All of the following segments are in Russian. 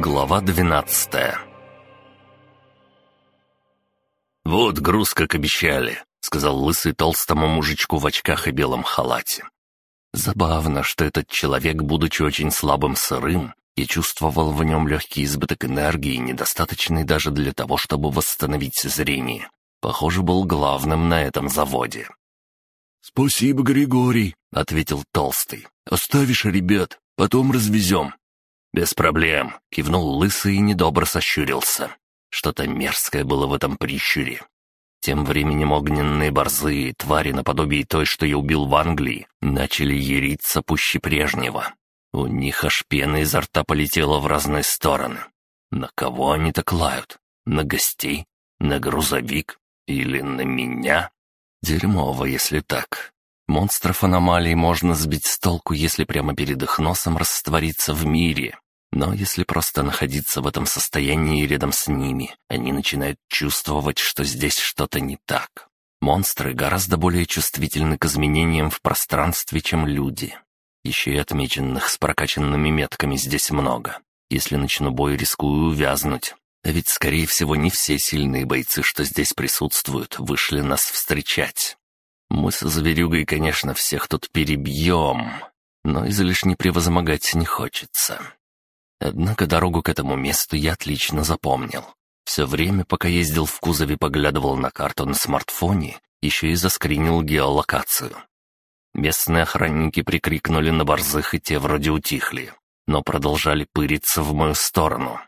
Глава двенадцатая «Вот груз, как обещали», — сказал лысый толстому мужичку в очках и белом халате. Забавно, что этот человек, будучи очень слабым сырым, и чувствовал в нем легкий избыток энергии, недостаточный даже для того, чтобы восстановить зрение. Похоже, был главным на этом заводе. «Спасибо, Григорий», — ответил Толстый. «Оставишь ребят, потом развезем». «Без проблем», — кивнул Лысый и недобро сощурился. Что-то мерзкое было в этом прищуре. Тем временем огненные борзые, твари наподобие той, что я убил в Англии, начали яриться пуще прежнего. У них аж пена изо рта полетела в разные стороны. На кого они так лают? На гостей? На грузовик? Или на меня? Дерьмово, если так. Монстров аномалий можно сбить с толку, если прямо перед их носом раствориться в мире. Но если просто находиться в этом состоянии рядом с ними, они начинают чувствовать, что здесь что-то не так. Монстры гораздо более чувствительны к изменениям в пространстве, чем люди. Еще и отмеченных с прокачанными метками здесь много. Если начну бой, рискую увязнуть. А ведь, скорее всего, не все сильные бойцы, что здесь присутствуют, вышли нас встречать. Мы со зверюгой, конечно, всех тут перебьем, но излишне превозмогать не хочется. Однако дорогу к этому месту я отлично запомнил. Все время, пока ездил в кузове, поглядывал на карту на смартфоне, еще и заскринил геолокацию. Местные охранники прикрикнули на борзых, и те вроде утихли, но продолжали пыриться в мою сторону.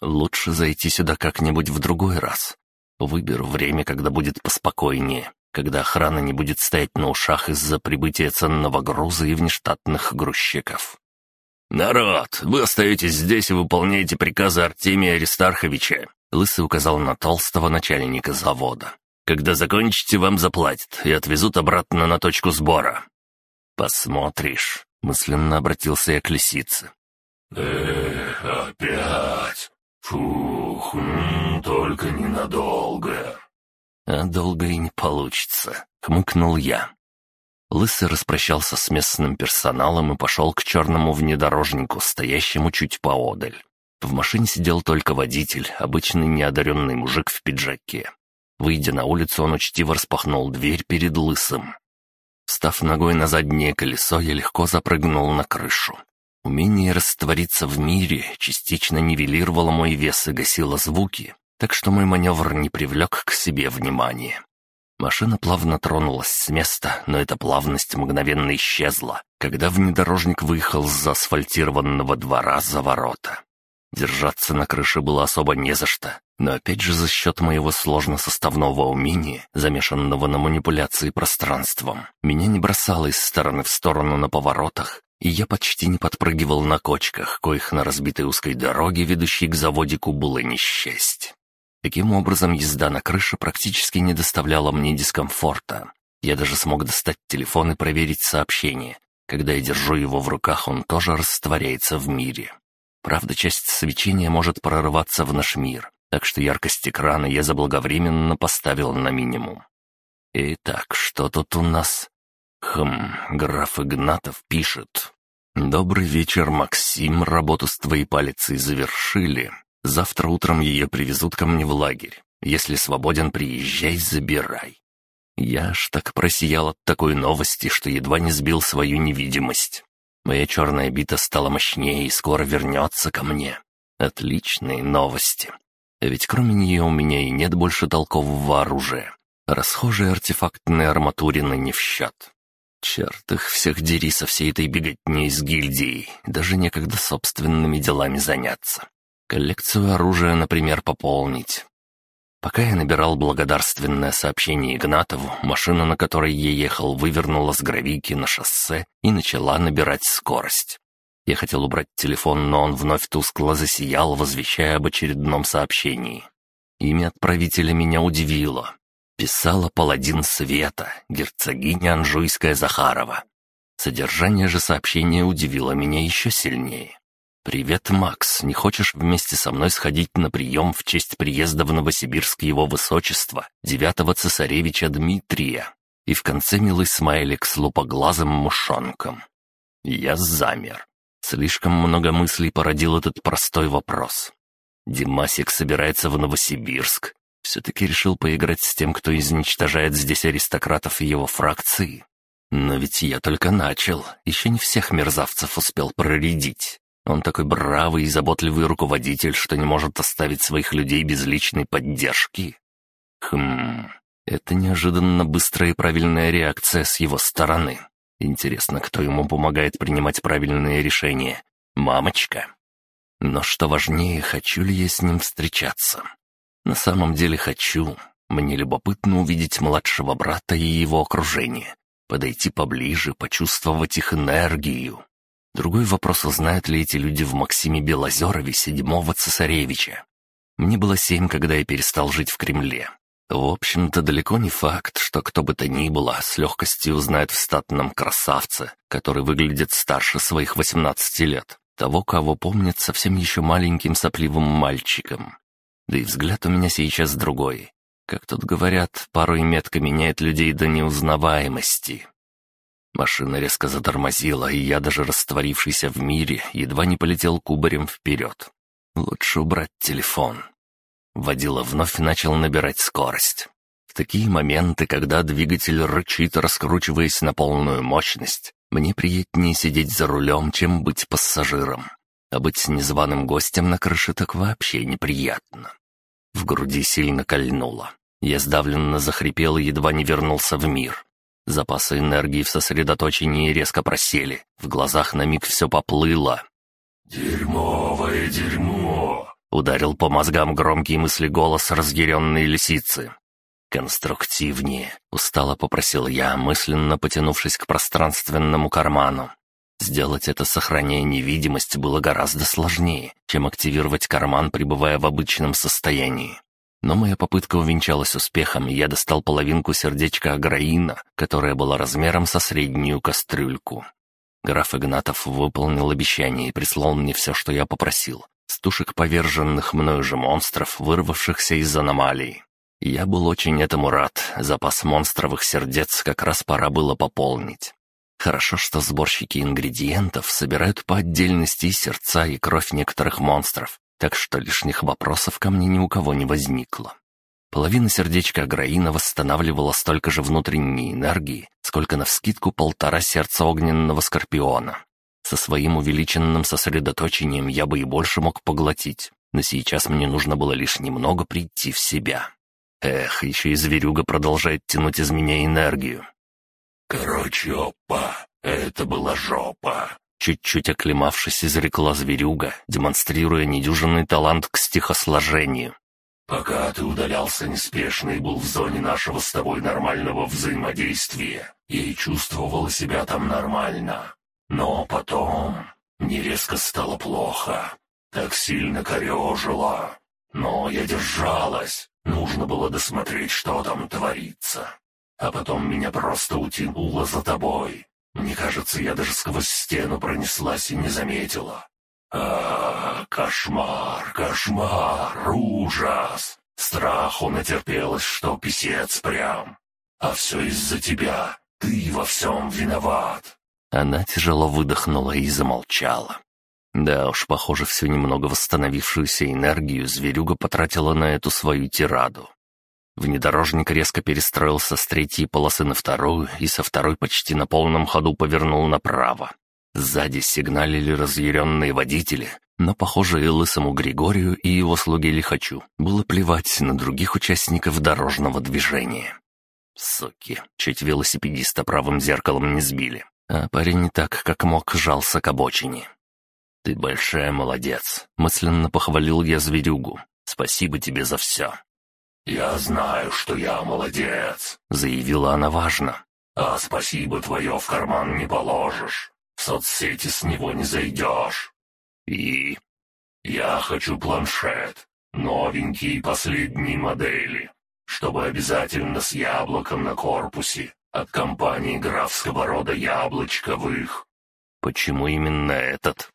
Лучше зайти сюда как-нибудь в другой раз. Выберу время, когда будет поспокойнее, когда охрана не будет стоять на ушах из-за прибытия ценного груза и внештатных грузчиков. «Народ, вы остаетесь здесь и выполняете приказы Артемия Аристарховича», Лысый указал на толстого начальника завода. «Когда закончите, вам заплатят и отвезут обратно на точку сбора». «Посмотришь», — мысленно обратился я к лисице. «Эх, опять! Фух, м -м, только ненадолго». «А долго и не получится», — хмыкнул я. Лысый распрощался с местным персоналом и пошел к черному внедорожнику, стоящему чуть поодаль. В машине сидел только водитель, обычный неодаренный мужик в пиджаке. Выйдя на улицу, он учтиво распахнул дверь перед Лысым. Встав ногой на заднее колесо, я легко запрыгнул на крышу. Умение раствориться в мире частично нивелировало мой вес и гасило звуки, так что мой маневр не привлек к себе внимания. Машина плавно тронулась с места, но эта плавность мгновенно исчезла, когда внедорожник выехал с заасфальтированного двора за ворота. Держаться на крыше было особо не за что, но опять же за счет моего сложносоставного умения, замешанного на манипуляции пространством, меня не бросало из стороны в сторону на поворотах, и я почти не подпрыгивал на кочках, коих на разбитой узкой дороге, ведущей к заводику, было не. Таким образом, езда на крыше практически не доставляла мне дискомфорта. Я даже смог достать телефон и проверить сообщение. Когда я держу его в руках, он тоже растворяется в мире. Правда, часть свечения может прорываться в наш мир, так что яркость экрана я заблаговременно поставил на минимум. Итак, что тут у нас? Хм, граф Игнатов пишет. «Добрый вечер, Максим, работу с твоей палицей завершили. Завтра утром ее привезут ко мне в лагерь. Если свободен, приезжай, забирай». Я аж так просиял от такой новости, что едва не сбил свою невидимость. Моя черная бита стала мощнее и скоро вернется ко мне. Отличные новости. Ведь кроме нее у меня и нет больше толкового оружия. Расхожие артефактные арматурины не в счет. Черт их всех дери со всей этой беготней с гильдией. Даже некогда собственными делами заняться. Коллекцию оружия, например, пополнить. Пока я набирал благодарственное сообщение Игнатову, машина, на которой я ехал, вывернула с гравийки на шоссе и начала набирать скорость. Я хотел убрать телефон, но он вновь тускло засиял, возвещая об очередном сообщении. Имя отправителя меня удивило. Писала паладин света, герцогиня Анжуйская Захарова. Содержание же сообщения удивило меня еще сильнее. «Привет, Макс. Не хочешь вместе со мной сходить на прием в честь приезда в Новосибирск его высочества, девятого цесаревича Дмитрия?» И в конце милый смайлик с лупоглазым мушонком. Я замер. Слишком много мыслей породил этот простой вопрос. Димасик собирается в Новосибирск. Все-таки решил поиграть с тем, кто изничтожает здесь аристократов и его фракции. Но ведь я только начал, еще не всех мерзавцев успел проредить. Он такой бравый и заботливый руководитель, что не может оставить своих людей без личной поддержки. Хм, это неожиданно быстрая и правильная реакция с его стороны. Интересно, кто ему помогает принимать правильные решения? Мамочка? Но что важнее, хочу ли я с ним встречаться? На самом деле хочу. Мне любопытно увидеть младшего брата и его окружение. Подойти поближе, почувствовать их энергию. Другой вопрос, знают ли эти люди в Максиме Белозерове седьмого цесаревича. Мне было семь, когда я перестал жить в Кремле. В общем-то, далеко не факт, что кто бы то ни было с легкостью узнает в статном красавце, который выглядит старше своих 18 лет, того, кого помнят совсем еще маленьким сопливым мальчиком. Да и взгляд у меня сейчас другой. Как тут говорят, порой метка меняет людей до неузнаваемости. Машина резко затормозила, и я, даже растворившийся в мире, едва не полетел кубарем вперед. Лучше убрать телефон. Водила вновь начал набирать скорость. В такие моменты, когда двигатель рычит, раскручиваясь на полную мощность, мне приятнее сидеть за рулем, чем быть пассажиром. А быть незваным гостем на крыше так вообще неприятно. В груди сильно кольнуло. Я сдавленно захрипел и едва не вернулся в мир. Запасы энергии в сосредоточении резко просели. В глазах на миг все поплыло. «Дерьмовое дерьмо!» Ударил по мозгам громкий мысли голос разъяренной лисицы. «Конструктивнее», — устало попросил я, мысленно потянувшись к пространственному карману. Сделать это, сохраняя невидимость, было гораздо сложнее, чем активировать карман, пребывая в обычном состоянии. Но моя попытка увенчалась успехом, и я достал половинку сердечка Аграина, которая была размером со среднюю кастрюльку. Граф Игнатов выполнил обещание и прислал мне все, что я попросил, с тушек поверженных мною же монстров, вырвавшихся из аномалий. Я был очень этому рад, запас монстровых сердец как раз пора было пополнить. Хорошо, что сборщики ингредиентов собирают по отдельности сердца, и кровь некоторых монстров, так что лишних вопросов ко мне ни у кого не возникло. Половина сердечка Аграина восстанавливала столько же внутренней энергии, сколько навскидку полтора сердца огненного скорпиона. Со своим увеличенным сосредоточением я бы и больше мог поглотить, но сейчас мне нужно было лишь немного прийти в себя. Эх, еще и зверюга продолжает тянуть из меня энергию. «Короче, опа, это была жопа!» Чуть-чуть оклемавшись, изрекла зверюга, демонстрируя недюжинный талант к стихосложению. «Пока ты удалялся неспешно и был в зоне нашего с тобой нормального взаимодействия, я и чувствовала себя там нормально. Но потом мне резко стало плохо. Так сильно корежило. Но я держалась. Нужно было досмотреть, что там творится. А потом меня просто утянуло за тобой. Мне кажется, я даже сквозь стену пронеслась и не заметила. А, кошмар, кошмар, ужас. Страху натерпелась, что писец прям. А все из-за тебя. Ты во всем виноват. Она тяжело выдохнула и замолчала. Да уж, похоже, всю немного восстановившуюся энергию зверюга потратила на эту свою тираду. Внедорожник резко перестроился с третьей полосы на вторую и со второй почти на полном ходу повернул направо. Сзади сигналили разъяренные водители, но, похоже, и лысому Григорию и его слуге Лихачу было плевать на других участников дорожного движения. Суки, чуть велосипедиста правым зеркалом не сбили. А парень не так, как мог, жался к обочине. «Ты большая молодец», — мысленно похвалил я зверюгу. «Спасибо тебе за все». «Я знаю, что я молодец», — заявила она важно. «А спасибо твое в карман не положишь. В соцсети с него не зайдешь». «И?» «Я хочу планшет. Новенькие последние модели. Чтобы обязательно с яблоком на корпусе. От компании графского рода Яблочковых. Почему именно этот?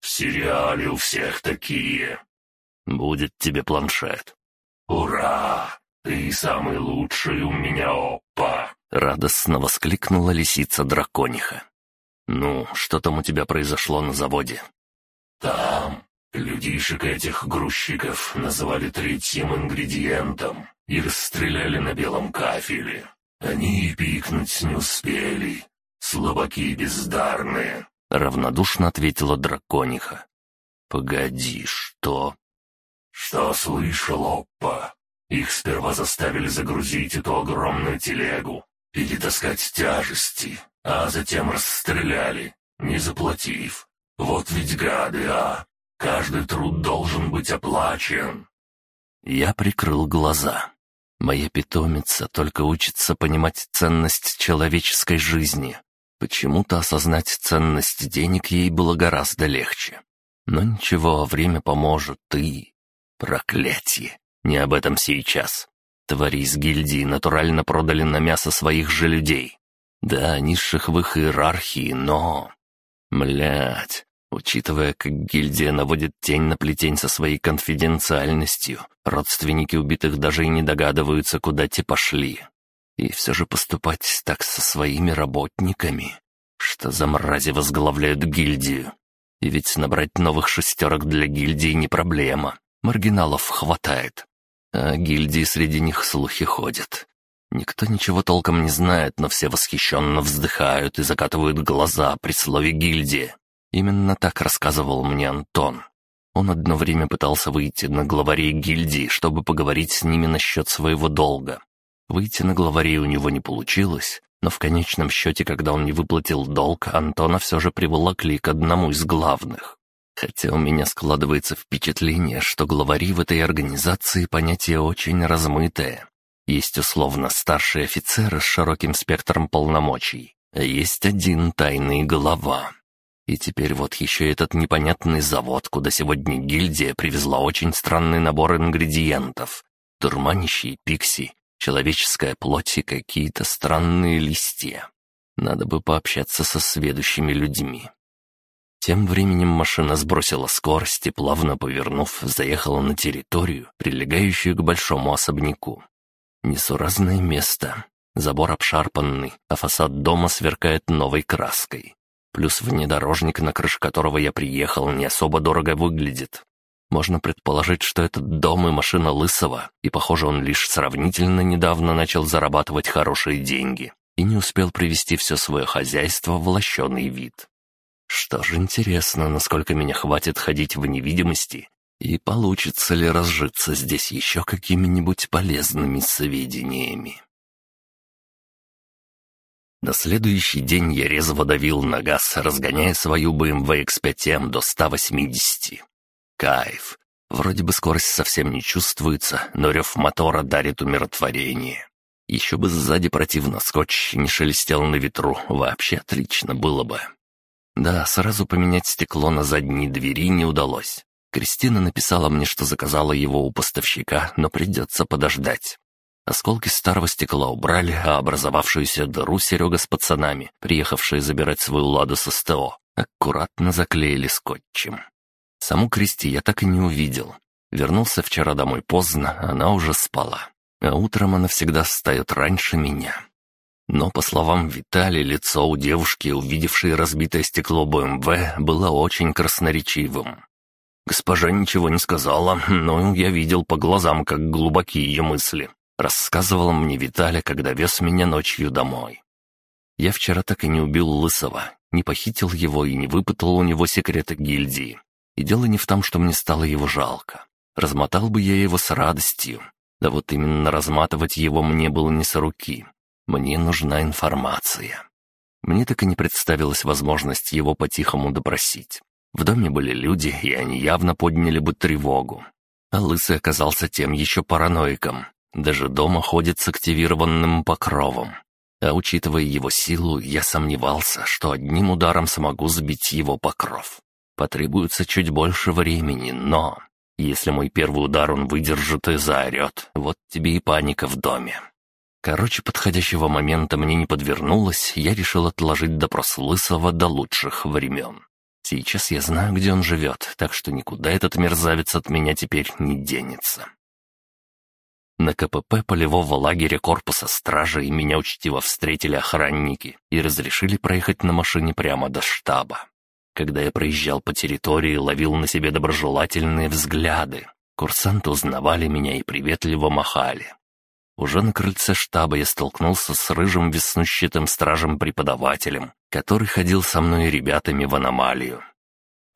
В сериале у всех такие. Будет тебе планшет. Ура! Ты самый лучший у меня, опа! Радостно воскликнула лисица дракониха. «Ну, что там у тебя произошло на заводе?» «Там людишек этих грузчиков называли третьим ингредиентом и расстреляли на белом кафеле. Они и пикнуть не успели. Слабаки бездарные», — равнодушно ответила дракониха. «Погоди, что?» «Что слышал, Оппа? Их сперва заставили загрузить эту огромную телегу, перетаскать тяжести, а затем расстреляли, не заплатив. Вот ведь гады, а! Каждый труд должен быть оплачен!» Я прикрыл глаза. Моя питомица только учится понимать ценность человеческой жизни. Почему-то осознать ценность денег ей было гораздо легче. Но ничего, время поможет, ты... Проклятие! Не об этом сейчас. Твари из гильдии натурально продали на мясо своих же людей. Да, низших в их иерархии, но... Млять, учитывая, как гильдия наводит тень на плетень со своей конфиденциальностью, родственники убитых даже и не догадываются, куда те пошли. И все же поступать так со своими работниками. Что за мрази возглавляют гильдию? И ведь набрать новых шестерок для гильдии не проблема. Маргиналов хватает. А гильдии среди них слухи ходят. Никто ничего толком не знает, но все восхищенно вздыхают и закатывают глаза при слове «гильдия». Именно так рассказывал мне Антон. Он одно время пытался выйти на главарей гильдии, чтобы поговорить с ними насчет своего долга. Выйти на главарей у него не получилось, но в конечном счете, когда он не выплатил долг, Антона все же приволокли к одному из главных. Хотя у меня складывается впечатление, что главари в этой организации понятие очень размытое. Есть условно старший офицер с широким спектром полномочий, а есть один тайный глава. И теперь вот еще этот непонятный завод, куда сегодня гильдия привезла очень странный набор ингредиентов. Дурманящие пикси, человеческая плоть и какие-то странные листья. Надо бы пообщаться со сведущими людьми. Тем временем машина сбросила скорость и, плавно повернув, заехала на территорию, прилегающую к большому особняку. Несуразное место. Забор обшарпанный, а фасад дома сверкает новой краской. Плюс внедорожник, на крыше которого я приехал, не особо дорого выглядит. Можно предположить, что этот дом и машина Лысого, и, похоже, он лишь сравнительно недавно начал зарабатывать хорошие деньги и не успел привести все свое хозяйство в лощеный вид. Что же интересно, насколько меня хватит ходить в невидимости и получится ли разжиться здесь еще какими-нибудь полезными сведениями? На следующий день я резво давил на газ, разгоняя свою BMW X5M до 180. Кайф. Вроде бы скорость совсем не чувствуется, но рев мотора дарит умиротворение. Еще бы сзади противно скотч не шелестел на ветру, вообще отлично было бы. Да, сразу поменять стекло на задней двери не удалось. Кристина написала мне, что заказала его у поставщика, но придется подождать. Осколки старого стекла убрали, а образовавшуюся дыру Серега с пацанами, приехавшие забирать свою ладу со СТО, аккуратно заклеили скотчем. Саму Кристи я так и не увидел. Вернулся вчера домой поздно, она уже спала. А утром она всегда встает раньше меня. Но, по словам Виталия, лицо у девушки, увидевшей разбитое стекло БМВ, было очень красноречивым. Госпожа ничего не сказала, но я видел по глазам, как глубоки ее мысли. Рассказывал мне Виталий, когда вез меня ночью домой. Я вчера так и не убил Лысого, не похитил его и не выпытал у него секреты гильдии. И дело не в том, что мне стало его жалко. Размотал бы я его с радостью. Да вот именно разматывать его мне было не с руки. Мне нужна информация. Мне так и не представилась возможность его по-тихому допросить. В доме были люди, и они явно подняли бы тревогу. А Лысый оказался тем еще параноиком. Даже дома ходит с активированным покровом. А учитывая его силу, я сомневался, что одним ударом смогу сбить его покров. Потребуется чуть больше времени, но... Если мой первый удар он выдержит и заорет, вот тебе и паника в доме. Короче, подходящего момента мне не подвернулось, я решил отложить допрос Лысого до лучших времен. Сейчас я знаю, где он живет, так что никуда этот мерзавец от меня теперь не денется. На КПП полевого лагеря корпуса стражи меня учтиво встретили охранники и разрешили проехать на машине прямо до штаба. Когда я проезжал по территории, ловил на себе доброжелательные взгляды. Курсанты узнавали меня и приветливо махали. Уже на крыльце штаба я столкнулся с рыжим веснущатым стражем-преподавателем, который ходил со мной и ребятами в аномалию.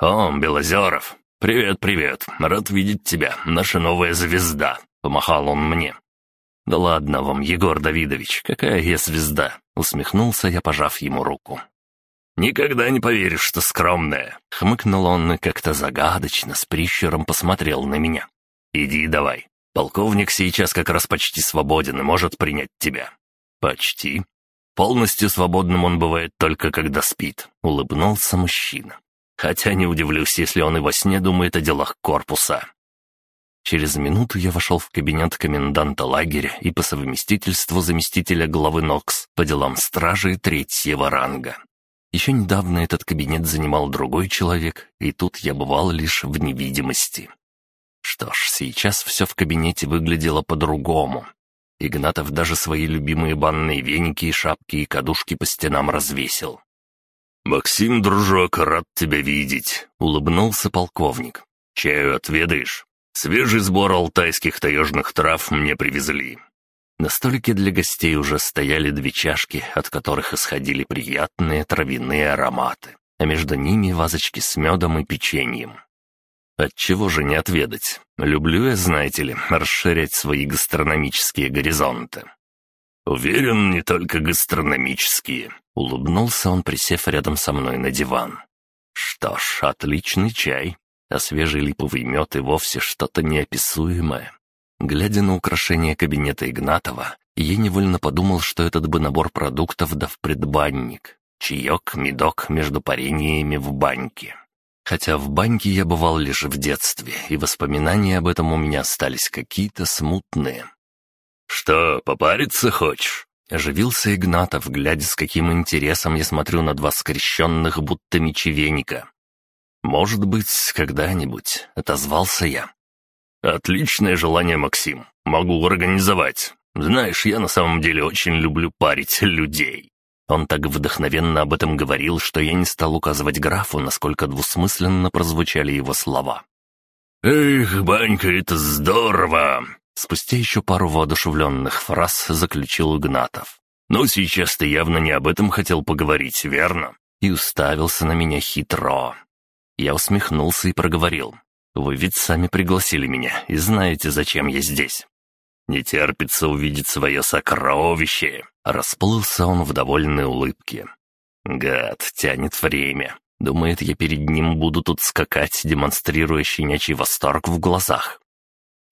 «О, Белозеров! Привет-привет! Рад видеть тебя, наша новая звезда!» — помахал он мне. «Да ладно вам, Егор Давидович, какая я звезда!» — усмехнулся я, пожав ему руку. «Никогда не поверишь, что скромная!» — хмыкнул он и как-то загадочно с прищуром посмотрел на меня. «Иди давай, Полковник сейчас как раз почти свободен и может принять тебя». «Почти?» «Полностью свободным он бывает только когда спит», — улыбнулся мужчина. «Хотя не удивлюсь, если он и во сне думает о делах корпуса». Через минуту я вошел в кабинет коменданта лагеря и по совместительству заместителя главы НОКС по делам стражи третьего ранга. Еще недавно этот кабинет занимал другой человек, и тут я бывал лишь в невидимости. Что ж, сейчас все в кабинете выглядело по-другому. Игнатов даже свои любимые банные веники и шапки и кадушки по стенам развесил. «Максим, дружок, рад тебя видеть», — улыбнулся полковник. «Чаю отведаешь? Свежий сбор алтайских таежных трав мне привезли». На столике для гостей уже стояли две чашки, от которых исходили приятные травяные ароматы, а между ними вазочки с медом и печеньем. Отчего же не отведать? Люблю я, знаете ли, расширять свои гастрономические горизонты. Уверен, не только гастрономические. Улыбнулся он, присев рядом со мной на диван. Что ж, отличный чай, а свежий липовый мед и вовсе что-то неописуемое. Глядя на украшение кабинета Игнатова, я невольно подумал, что этот бы набор продуктов да в предбанник. Чаек, медок между парениями в баньке. Хотя в баньке я бывал лишь в детстве, и воспоминания об этом у меня остались какие-то смутные. «Что, попариться хочешь?» — оживился Игнатов, глядя, с каким интересом я смотрю на два скрещенных, будто мечевеника. «Может быть, когда-нибудь», — отозвался я. «Отличное желание, Максим. Могу организовать. Знаешь, я на самом деле очень люблю парить людей». Он так вдохновенно об этом говорил, что я не стал указывать графу, насколько двусмысленно прозвучали его слова. «Эх, банька, это здорово!» Спустя еще пару воодушевленных фраз заключил Игнатов. «Но сейчас ты явно не об этом хотел поговорить, верно?» И уставился на меня хитро. Я усмехнулся и проговорил. «Вы ведь сами пригласили меня и знаете, зачем я здесь. Не терпится увидеть свое сокровище!» Расплылся он в довольной улыбке. «Гад, тянет время. Думает, я перед ним буду тут скакать, демонстрируя щенячий восторг в глазах».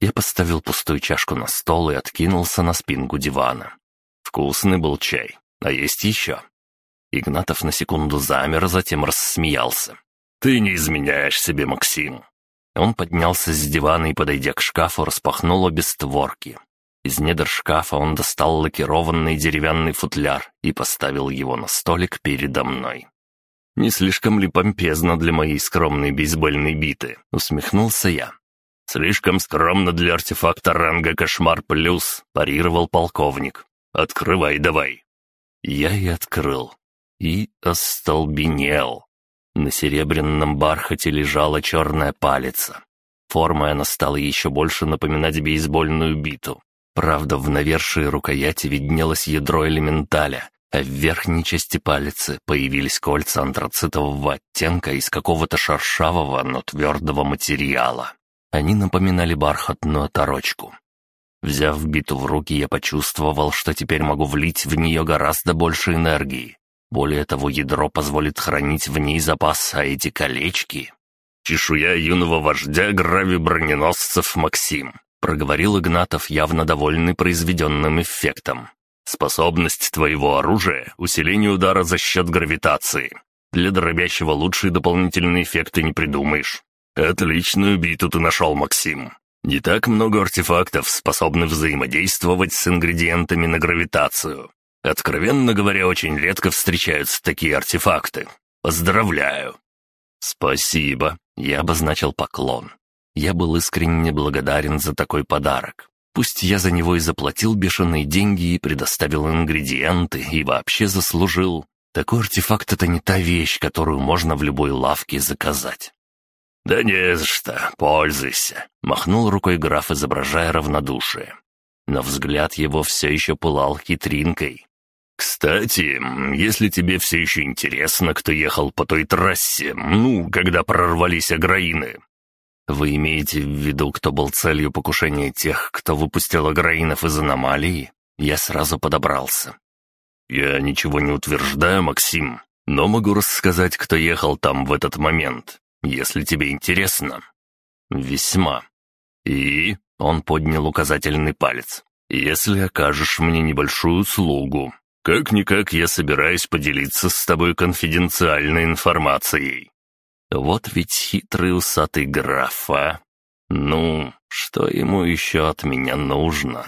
Я поставил пустую чашку на стол и откинулся на спинку дивана. Вкусный был чай, а есть еще. Игнатов на секунду замер, затем рассмеялся. «Ты не изменяешь себе, Максим!» Он поднялся с дивана и, подойдя к шкафу, распахнул обе створки. Из недр шкафа он достал лакированный деревянный футляр и поставил его на столик передо мной. «Не слишком ли помпезно для моей скромной бейсбольной биты?» — усмехнулся я. «Слишком скромно для артефакта ранга «Кошмар плюс», — парировал полковник. «Открывай давай». Я и открыл. И остолбенел. На серебряном бархате лежала черная палица. Формой она стала еще больше напоминать бейсбольную биту. Правда, в навершии рукояти виднелось ядро элементаля, а в верхней части палицы появились кольца антрацитового оттенка из какого-то шершавого, но твердого материала. Они напоминали бархатную оторочку. Взяв биту в руки, я почувствовал, что теперь могу влить в нее гораздо больше энергии. Более того, ядро позволит хранить в ней запас, а эти колечки... Чешуя юного вождя грави броненосцев Максим проговорил Игнатов, явно довольный произведенным эффектом. «Способность твоего оружия — усиление удара за счет гравитации. Для дробящего лучшие дополнительные эффекты не придумаешь. Отличную биту ты нашел, Максим. Не так много артефактов способны взаимодействовать с ингредиентами на гравитацию. Откровенно говоря, очень редко встречаются такие артефакты. Поздравляю!» «Спасибо», — я обозначил поклон. Я был искренне благодарен за такой подарок. Пусть я за него и заплатил бешеные деньги и предоставил ингредиенты, и вообще заслужил. Такой артефакт — это не та вещь, которую можно в любой лавке заказать. «Да не за что, пользуйся», — махнул рукой граф, изображая равнодушие. Но взгляд его все еще пылал хитринкой. «Кстати, если тебе все еще интересно, кто ехал по той трассе, ну, когда прорвались аграины...» «Вы имеете в виду, кто был целью покушения тех, кто выпустил аграинов из аномалии?» Я сразу подобрался. «Я ничего не утверждаю, Максим, но могу рассказать, кто ехал там в этот момент, если тебе интересно». «Весьма». «И?» — он поднял указательный палец. «Если окажешь мне небольшую услугу, как-никак я собираюсь поделиться с тобой конфиденциальной информацией». Вот ведь хитрый усатый граф, а? Ну, что ему еще от меня нужно?»